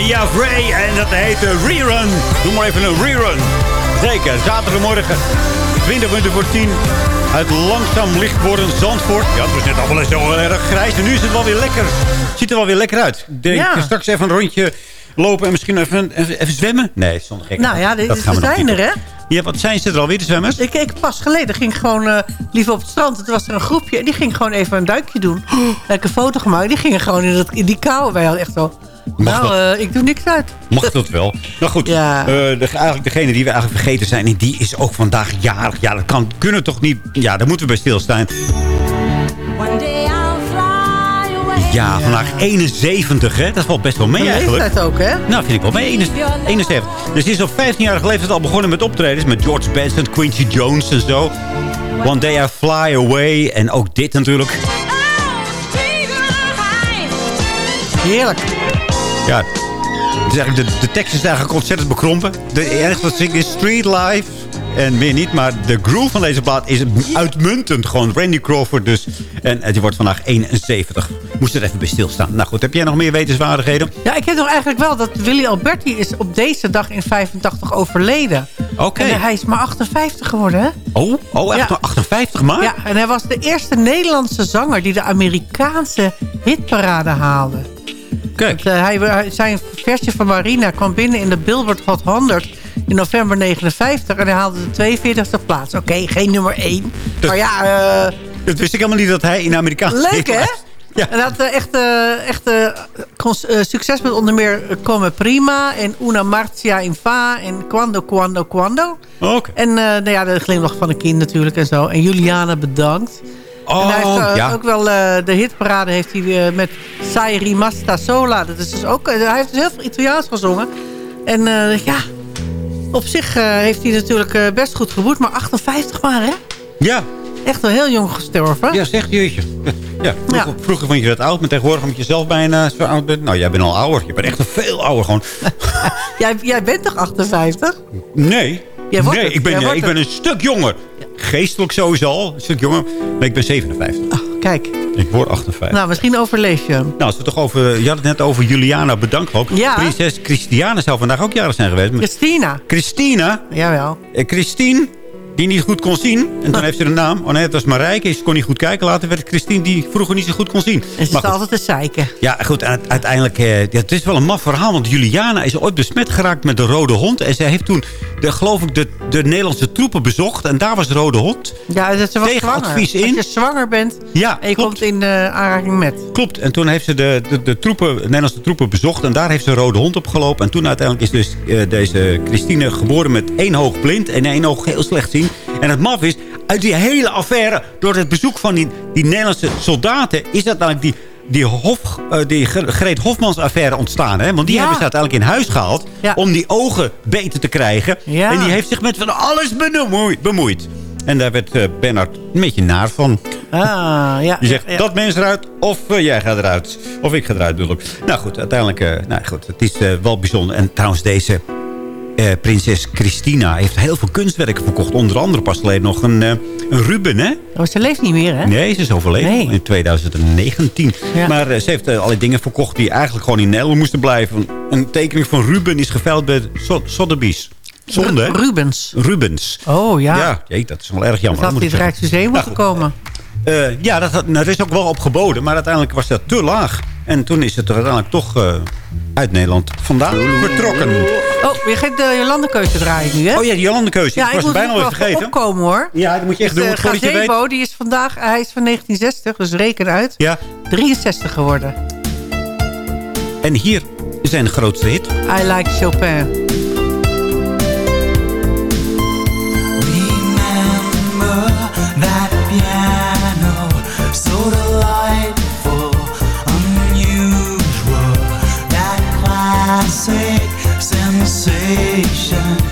Mia Frey en dat heet Rerun. Doe maar even een rerun. Zeker, zaterdagmorgen 20 minuten voor 10. Uit langzaam licht wordend Zandvoort. Ja, het was net allemaal zo erg grijs. En nu is het wel weer lekker. Ziet er wel weer lekker uit. Denk Ja. straks even een rondje lopen en misschien even, even, even zwemmen. Nee, zonder gek. Nou ja, Dat ze gaan we zijn er, hè? Ja, wat zijn ze er alweer, de zwemmers? Ik, ik pas geleden ging gewoon eh liever op het strand. Toen was er een groepje en die ging gewoon even een duikje doen. Ik een foto gemaakt. Die gingen gewoon in, dat, in die kou. Wij hadden echt zo... Mag nou, dat? eh, ik doe niks uit. Mag dat wel? Nou goed, Ja. eh, de, eigenlijk degene die we eigenlijk vergeten zijn... en die is ook vandaag jarig. Ja, dat kan, kunnen toch niet... Ja, daar moeten we bij stilstaan. Ja, vandaag 71, hè? Dat valt best wel mee eigenlijk. leeftijd ook, hè? Nou, vind ik wel mee. 71. Dus die is op 15-jarige leeftijd al begonnen met optredens. Met George Benson, Quincy Jones en zo. One Day I Fly Away. En ook dit natuurlijk. Heerlijk. Ja, Het is eigenlijk de, de tekst is eigenlijk ontzettend bekrompen. De enige wat zingen is Street Life. En meer niet, maar de groove van deze plaat is uitmuntend. Gewoon Randy Crawford dus. En eh, die wordt vandaag 71. Moest er even bij stilstaan. Nou goed, heb jij nog meer wetenswaardigheden? Ja, ik heb nog eigenlijk wel dat Willy Alberti is op deze dag in 85 overleden. Oké. En hij is maar 58 geworden, hè? Oh, oh echt Ja. maar 58 maar? Ja, en hij was de eerste Nederlandse zanger die de Amerikaanse hitparade haalde. Kijk. Want, hij, zijn versie van Marina kwam binnen in de Billboard Hot 100 in november 59. En hij haalde de 42e plaats. Oké, geen nummer 1. Maar ja, eh, Dat wist ik helemaal niet dat hij in Amerikaans leuk hè? Ja. En hij had eh, echt, eh, echt succes met onder meer Come Prima en Una Marcia in Fa en Quando, Quando, Quando. Oké. En nou ja, de glimlach van een kind natuurlijk en zo. En Juliana bedankt. Oh, en hij heeft eh, ja. ook wel eh, de hitparade heeft hij eh, met Sai Rimasta Sola. Dat is dus ook, hij heeft dus heel veel Italiaans gezongen. En ja, op zich heeft hij natuurlijk best goed geboet. Maar 58 maar, hè? Ja. Echt wel heel jong gestorven. Ja, zeg jeetje. Ja, vroeger, vroeger vond je dat oud, maar tegenwoordig omdat je zelf bijna zo oud bent. Nou, jij bent al ouder. Je bent echt veel ouder gewoon. Jij, jij bent toch 58? Nee. Jij wordt nee, het. ik ben, wordt ik ben een stuk jonger. Geestelijk sowieso al, een stuk jonger. Maar ik ben 57. Kijk, Ik word 58. nou misschien overleef je hem. Nou, als we toch over... Je had het net over Juliana bedankt ook. Ja. Prinses Christiane zou vandaag ook jarig zijn geweest. Christina. Christina. Jawel. Eh, Christine, die niet goed kon zien. En toen heeft ze de naam. Oh nee, het was Marijke. Ze kon niet goed kijken. Later werd het Christine die vroeger niet zo goed kon zien. En ze is altijd te zeiken. Ja, goed. Uiteindelijk, eh, ja, het is wel een maf verhaal. Want Juliana is ooit besmet geraakt met de rode hond. En zij heeft toen, de, geloof ik, de, de Nederlandse troepen bezocht. En daar was de rode hond. Ja, dat ze was Tegen zwanger. advies in. Als je zwanger bent Ja, en je komt in de aanraking met. Klopt. En toen heeft ze de, de, de, troepen, de Nederlandse troepen bezocht. En daar heeft ze een rode hond opgelopen. En toen uiteindelijk is dus eh, deze Christine geboren met één oog blind. En één oog heel slecht zien. En het maf is, uit die hele affaire... door het bezoek van die, die Nederlandse soldaten... is dat eigenlijk die, die, Hof, eh, die Gre- Greet Hofmans affaire ontstaan. Hè? Want die Ja. hebben ze uiteindelijk in huis gehaald... Ja. om die ogen beter te krijgen. Ja. En die heeft zich met van alles bemoeid. bemoeid. En daar werd eh, Bernard een beetje naar van. Ah, ja. Je zegt, ja, ja. dat mens eruit of eh, jij gaat eruit. Of ik ga eruit bedoel ik. Nou goed, uiteindelijk, nou goed, het is wel bijzonder. En trouwens, deze eh, prinses Christina heeft heel veel kunstwerken verkocht. Onder andere pas geleden nog een, eh, een Ruben, hè? Oh, ze leeft niet meer, hè? Nee, ze is overleden Nee. in 2019. Ja. Maar eh, ze heeft allerlei dingen verkocht die eigenlijk gewoon in Nederland moesten blijven. Een tekening van Ruben is geveild bij So- Sotheby's. Zonde, hè? Ru- Rubens. Rubens. Oh, ja. Ja, jee, dat is wel erg jammer. Dat had zeggen. Rijksmuseum moeten komen. ja, dat, had, nou, er is ook wel op geboden. Maar uiteindelijk was dat te laag. En toen is het er uiteindelijk toch uit Nederland vandaan vertrokken. Oh, je gaat de Jolandekeuze draaien nu, hè? Oh ja, die Jolandekeuze. Ja, ik was moet bijna al vergeten. opkomen, hoor. Ja, dat moet je echt Dus, doen. eh, voordat je weet. Gazebo, die is vandaag, hij is van 1960, dus reken uit. Ja. 63 geworden. En hier zijn grootste hit. I like Chopin. 最深。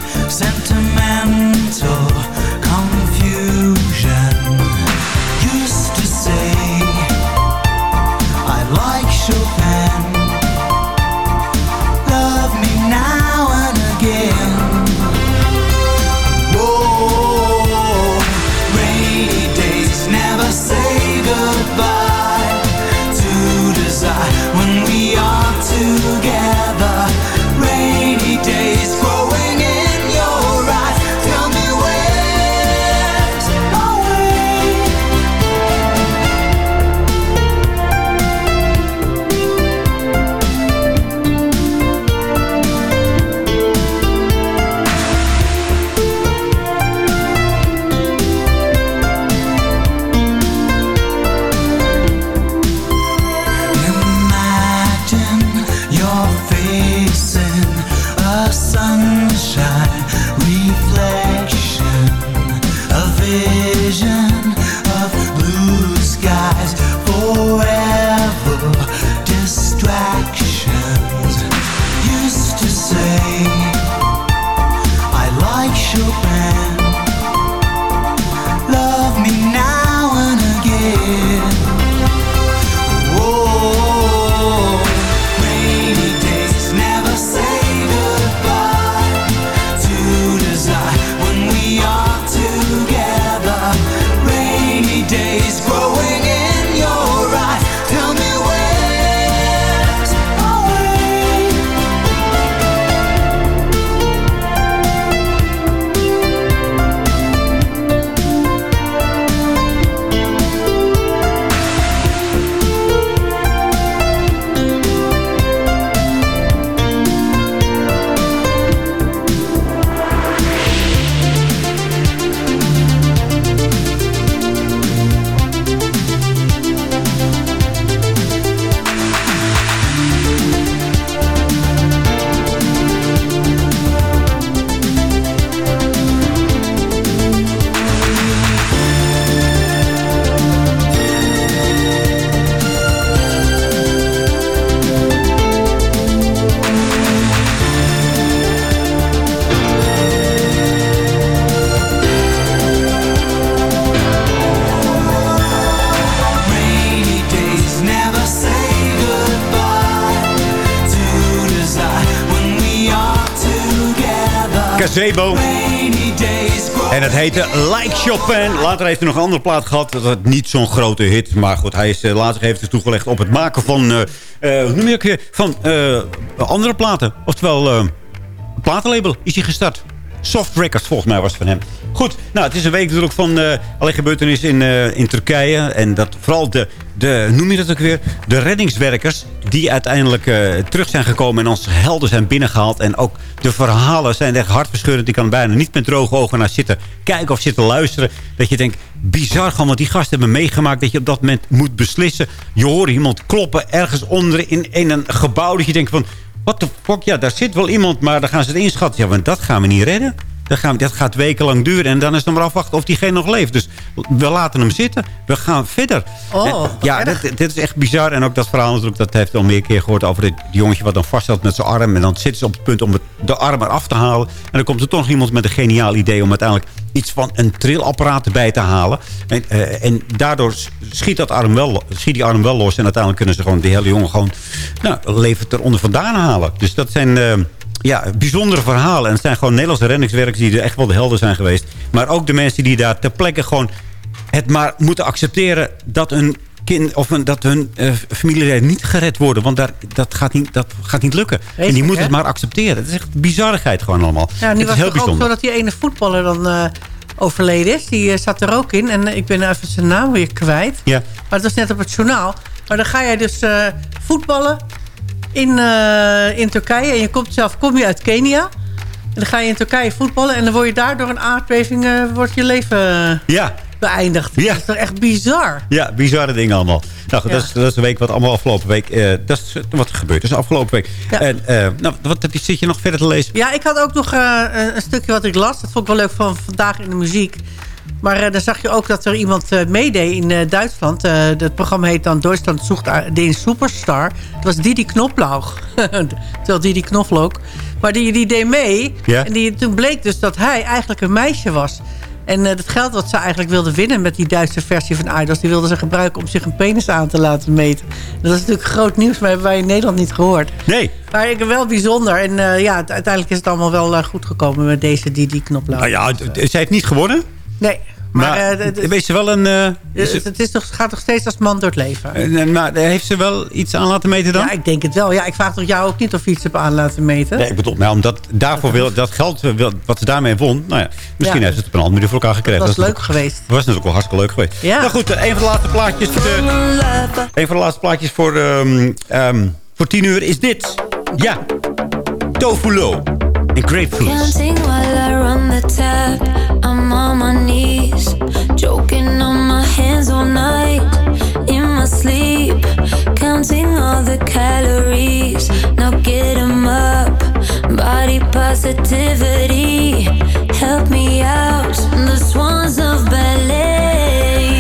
Gazebo. En het heette Like Chopin. Later heeft hij nog een andere plaat gehad. Dat was niet zo'n grote hit. Maar goed, hij is uh, later heeft hij toegelegd op het maken van... Uh, uh, hoe noem je het? Van andere platen. Oftewel, een platenlabel is hij gestart. Soft Records, volgens mij was het van hem. Goed, nou, het is een week natuurlijk van uh, allerlei gebeurtenissen in, uh, in Turkije. En dat vooral de, de, noem je dat ook weer? De reddingswerkers die uiteindelijk uh, terug zijn gekomen en als helden zijn binnengehaald. En ook de verhalen zijn echt hartverscheurend. Die kan bijna niet met droge ogen naar zitten kijken of zitten luisteren. Dat je denkt, bizar gewoon wat die gasten hebben meegemaakt. Dat je op dat moment moet beslissen. Je hoort iemand kloppen ergens onder in, in een gebouw. Dat je denkt van, wat de fuck, ja, daar zit wel iemand, maar dan gaan ze het inschatten. Ja, want dat gaan we niet redden. Dat, gaan, dat gaat wekenlang duren. En dan is het nog maar afwachten of diegene nog leeft. Dus we laten hem zitten. We gaan verder. Oh, en, ja, dit, dit, is echt bizar. En ook dat verhaal natuurlijk, dat heeft al meer keer gehoord... over dit jongetje wat dan vastzat met zijn arm. En dan zitten ze op het punt om het, de arm eraf te halen. En dan komt er toch iemand met een geniaal idee... om uiteindelijk iets van een trillapparaat erbij te halen. En, uh, en daardoor schiet, dat arm wel, schiet die arm wel los. En uiteindelijk kunnen ze gewoon die hele jongen gewoon... Nou, levert er onder vandaan halen. Dus dat zijn... Uh, ja, bijzondere verhalen. En het zijn gewoon Nederlandse reddingswerkers die er echt wel de helden zijn geweest. Maar ook de mensen die daar ter plekke gewoon het maar moeten accepteren dat hun kind of een, dat hun uh, familieleden niet gered worden. Want daar, dat, gaat niet, dat gaat niet lukken. En die moeten het maar accepteren. Het is echt bizarrigheid gewoon allemaal. Ja, nu het was is heel het ook zo dat die ene voetballer dan uh, overleden is. Die uh, zat er ook in. En ik ben even zijn naam weer kwijt. Ja. Maar het was net op het journaal. Maar dan ga jij dus voetballen in, uh, in Turkije. En je komt zelf kom je uit Kenia. En dan ga je in Turkije voetballen. En dan word je daar door een aardbeving uh, wordt je leven ja. beëindigd. Ja. Dat is toch echt bizar? Ja, bizarre dingen allemaal. Nou goed, Ja. dat, is, dat is een week wat allemaal afgelopen week... Uh, dat is wat er gebeurd is afgelopen week. Ja. En nou, wat heb je, zit je nog verder te lezen? Ja, ik had ook nog een stukje wat ik las. Dat vond ik wel leuk van vandaag in de muziek. Maar uh, dan zag je ook dat er iemand uh, meedeed in uh, Duitsland. het programma heet dan Duitsland zoekt de Superstar. Dat was Didi Knoplauch. Terwijl Didi Knoflook. Maar die, die deed mee. En die, toen bleek dus dat hij eigenlijk een meisje was. En het geld wat ze eigenlijk wilde winnen met die Duitse versie van Idols... die wilden ze gebruiken om zich een penis aan te laten meten. Dat is natuurlijk groot nieuws, maar hebben wij in Nederland niet gehoord. Nee. Maar ik wel bijzonder. En ja, uiteindelijk is het allemaal wel goed gekomen met deze Didi Knoplauch. Nou ja, zij heeft niet gewonnen. Nee. Maar, maar uh, weet ze wel een... Uh, is het, het is toch, gaat toch steeds als man door het leven? Uh, maar heeft ze wel iets aan laten meten dan? Ja, ik denk het wel. Ja, ik vraag toch jou ook niet of je iets hebt aan laten meten? Nee, ik bedoel, nou, omdat daarvoor wil, dat geld wil, wat ze daarmee won... Nou ja, misschien ja. heeft ze het op een andere manier voor elkaar gekregen. Dat was leuk geweest. Dat was natuurlijk wel hartstikke leuk geweest. Ja. Nou goed, een van de laatste plaatjes... De, een van de laatste plaatjes voor, um, um, voor tien uur is dit. Ja. Tofulo. En grapefruits. On my knees, joking on my hands all night. In my sleep, counting all the calories. Now get 'em up, body positivity. Help me out, the swans of ballet.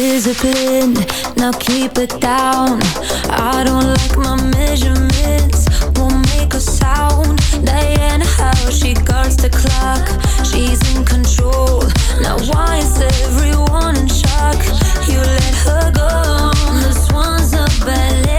Disciplined. Now keep it down. I don't like my measurements. Won't make a sound. Diana, how she guards the clock. She's in control. Now why is everyone in shock? You let her go. The swans of ballet.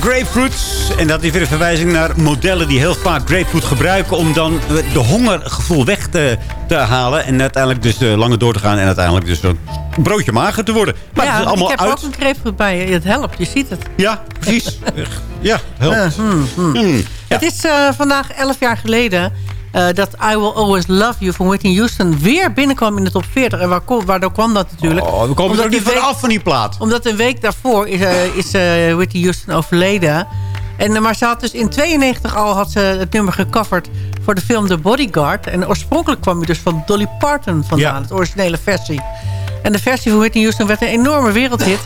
Grapefruits. En dat is weer een verwijzing naar modellen die heel vaak grapefruit gebruiken... om dan de hongergevoel weg te, te halen. En uiteindelijk dus uh, langer door te gaan. En uiteindelijk dus een broodje mager te worden. Maar ja, het is allemaal ik heb uit... ook een grapefruit bij je. Het helpt, je ziet het. Ja, precies. ja, helpt. Uh, hmm, hmm. Hmm, ja. Het is uh, vandaag 11 jaar geleden uh, dat I Will Always Love You van Whitney Houston weer binnenkwam in de top 40. En waar, waardoor kwam dat natuurlijk? Oh, we komen Omdat er niet week- vanaf van die plaat. Omdat een week daarvoor is, uh, is uh, Whitney Houston overleden. En, maar ze had dus in 92 al had ze het nummer gecoverd voor de film The Bodyguard. En oorspronkelijk kwam hij dus van Dolly Parton vandaan, Ja. de originele versie. En de versie van Whitney Houston werd een enorme wereldhit.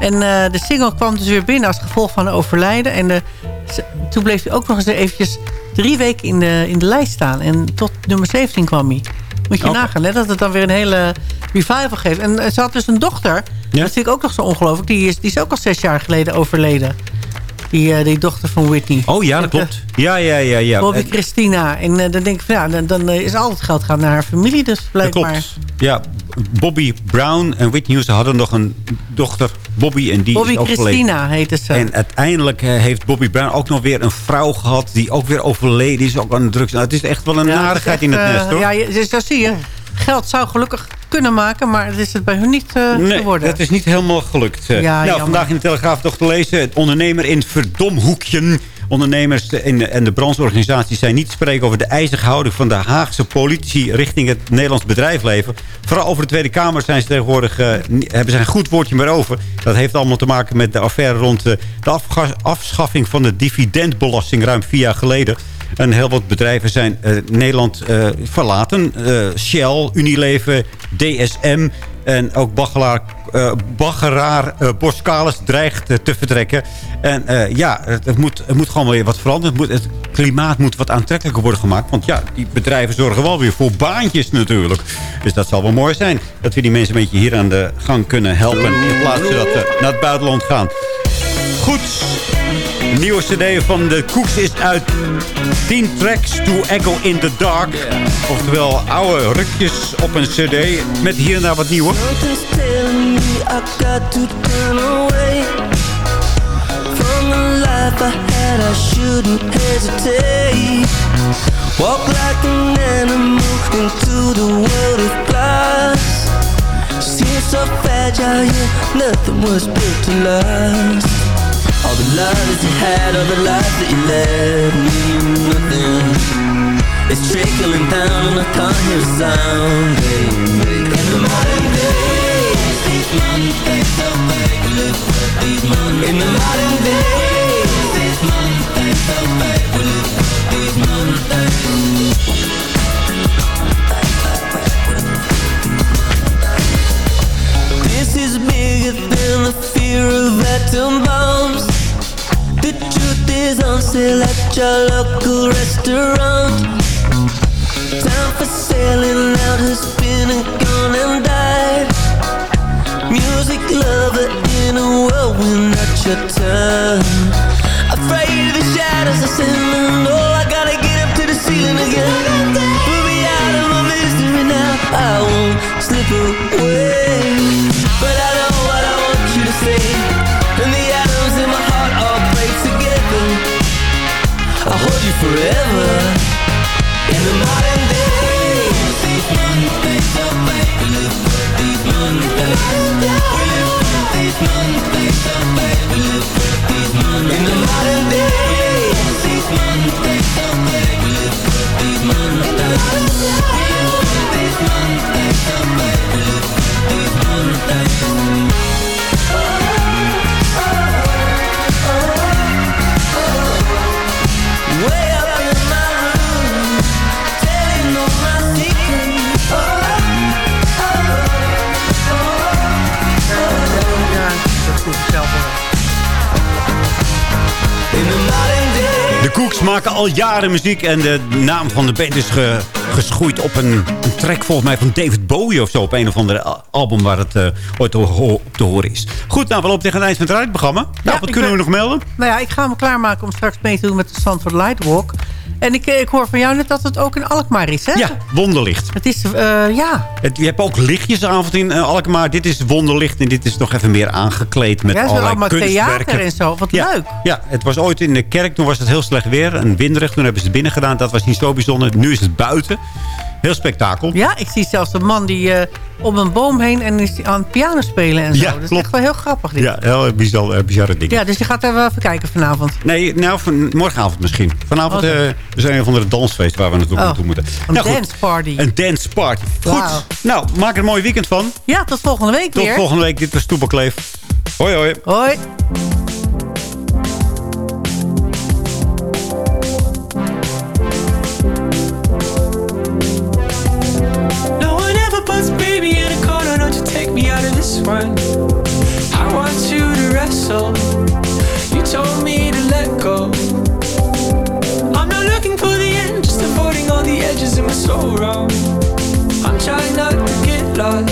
En uh, de single kwam dus weer binnen als gevolg van een overlijden. En toen bleef hij ook nog eens eventjes drie weken in de, in de lijst staan. En tot nummer 17 kwam hij. Moet je nagaan, hè, dat het dan weer een hele revival geeft. En uh, ze had dus een dochter. Dat vind ik ook nog zo ongelooflijk. Die is, die is ook al zes jaar geleden overleden. Die, uh, die dochter van Whitney. Oh ja, dat klopt. Ja, ja, ja. ja. Bobby Christina. En uh, dan denk ik van ja, dan, dan uh, is al het geld gaan naar haar familie dus Dat blijkbaar. klopt. Ja, Bobby Brown en Whitney Houston hadden nog een dochter, Bobby. En die Bobby is. Christina heette ze. En uiteindelijk eh, heeft Bobby Brown ook nog weer een vrouw gehad... die ook weer overleden is, ook aan de drugs. Nou, het is echt wel een Ja, narigheid echt, in het eh, nest, hoor. Ja, dus dat zie je. Geld zou gelukkig kunnen maken, maar het is het bij hun niet uh, Nee, geworden. dat is niet helemaal gelukt. Eh, Ja, nou, jammer. vandaag in de Telegraaf nog te lezen. Het ondernemer in Verdomhoekjen. Ondernemers in en de brancheorganisaties zijn niet te spreken over de ijzige houding van de Haagse politie richting het Nederlands bedrijfsleven. Vooral over de Tweede Kamer zijn ze tegenwoordig, eh, hebben ze een goed woordje meer over. Dat heeft allemaal te maken met de affaire rond de afschaffing van de dividendbelasting ruim vier jaar geleden. En heel wat bedrijven zijn eh, Nederland eh, verlaten. Eh, Shell, Unilever, DSM en ook Baggelaar, eh Baggeraar Boskalis dreigt te vertrekken. En ja, het, het moet, het moet gewoon weer wat veranderen. Het, moet, het klimaat moet wat aantrekkelijker worden gemaakt. Want ja, die bedrijven zorgen wel weer voor baantjes natuurlijk. Dus dat zal wel mooi zijn. Dat we die mensen een beetje hier aan de gang kunnen helpen. In plaats van dat ze naar het buitenland gaan. Goed. Nieuwe cd van de Cooks is uit 10 tracks to Echo in the Dark. Oftewel oude rukjes op een cd met hier en daar wat nieuwe. Walk like an animal into the world of glass. Seems so fragile, yeah, nothing was built to last. All the love that you had, all the life that you led mean nothing. It's trickling down and I can't hear a sound. Hey. In the modern days, these modern days are for these modern In the modern days, these modern days are. Live these modern days. This is bigger than the fear of atom bombs. The truth is sale at your local restaurant. Time for sailing out has been and gone and died. Music lover maken al jaren muziek en de naam van de band is ge- geschoeid op een, een track volgens mij van David Bowie of zo. Op een of andere al- album waar het eh, ooit op te horen is. Goed, nou we lopen tegen het eind van het rijprogramma. Nou, wat kunnen we nog melden? Nou ja, ik ga me klaarmaken om straks mee te doen met de Stanford Lightwalk. En ik, ik hoor van jou net dat het ook in Alkmaar is, hè? Ja, wonderlicht. Het is, eh, ja. Het, je hebt ook lichtjesavond in eh, Alkmaar. Dit is wonderlicht en dit is nog even meer aangekleed met Ja, allerlei allemaal kunstwerken. theater en zo. Wat ja, leuk. Ja, het was ooit in de kerk. Toen was het heel slecht weer. Een winderig. Toen hebben ze het binnen gedaan. Dat was niet zo bijzonder. Nu is het buiten. Heel spektakel. Ja, ik zie zelfs een man die eh, om een boom heen en is die aan het piano spelen en zo. Ja, dat is klopt. echt wel heel grappig. Dit. Ja, heel bizar, eh, bizarre dingen. Ja, dus je gaat er wel even kijken vanavond. Nee, nou, van, morgenavond misschien. Vanavond eh er is een van de dansfeest waar we naartoe Oh, naartoe moeten. Een Nou, goed. dance party. Een dance party. Goed. Nou, maak er een mooi weekend van. Ja, tot volgende week Tot weer. volgende week. Dit was Toepelkleef. Hoi, hoi. Hoi. I want you to wrestle. You told me to let go. I'm not looking for the end, just avoiding all the edges in my soul wrong. I'm trying not to get lost.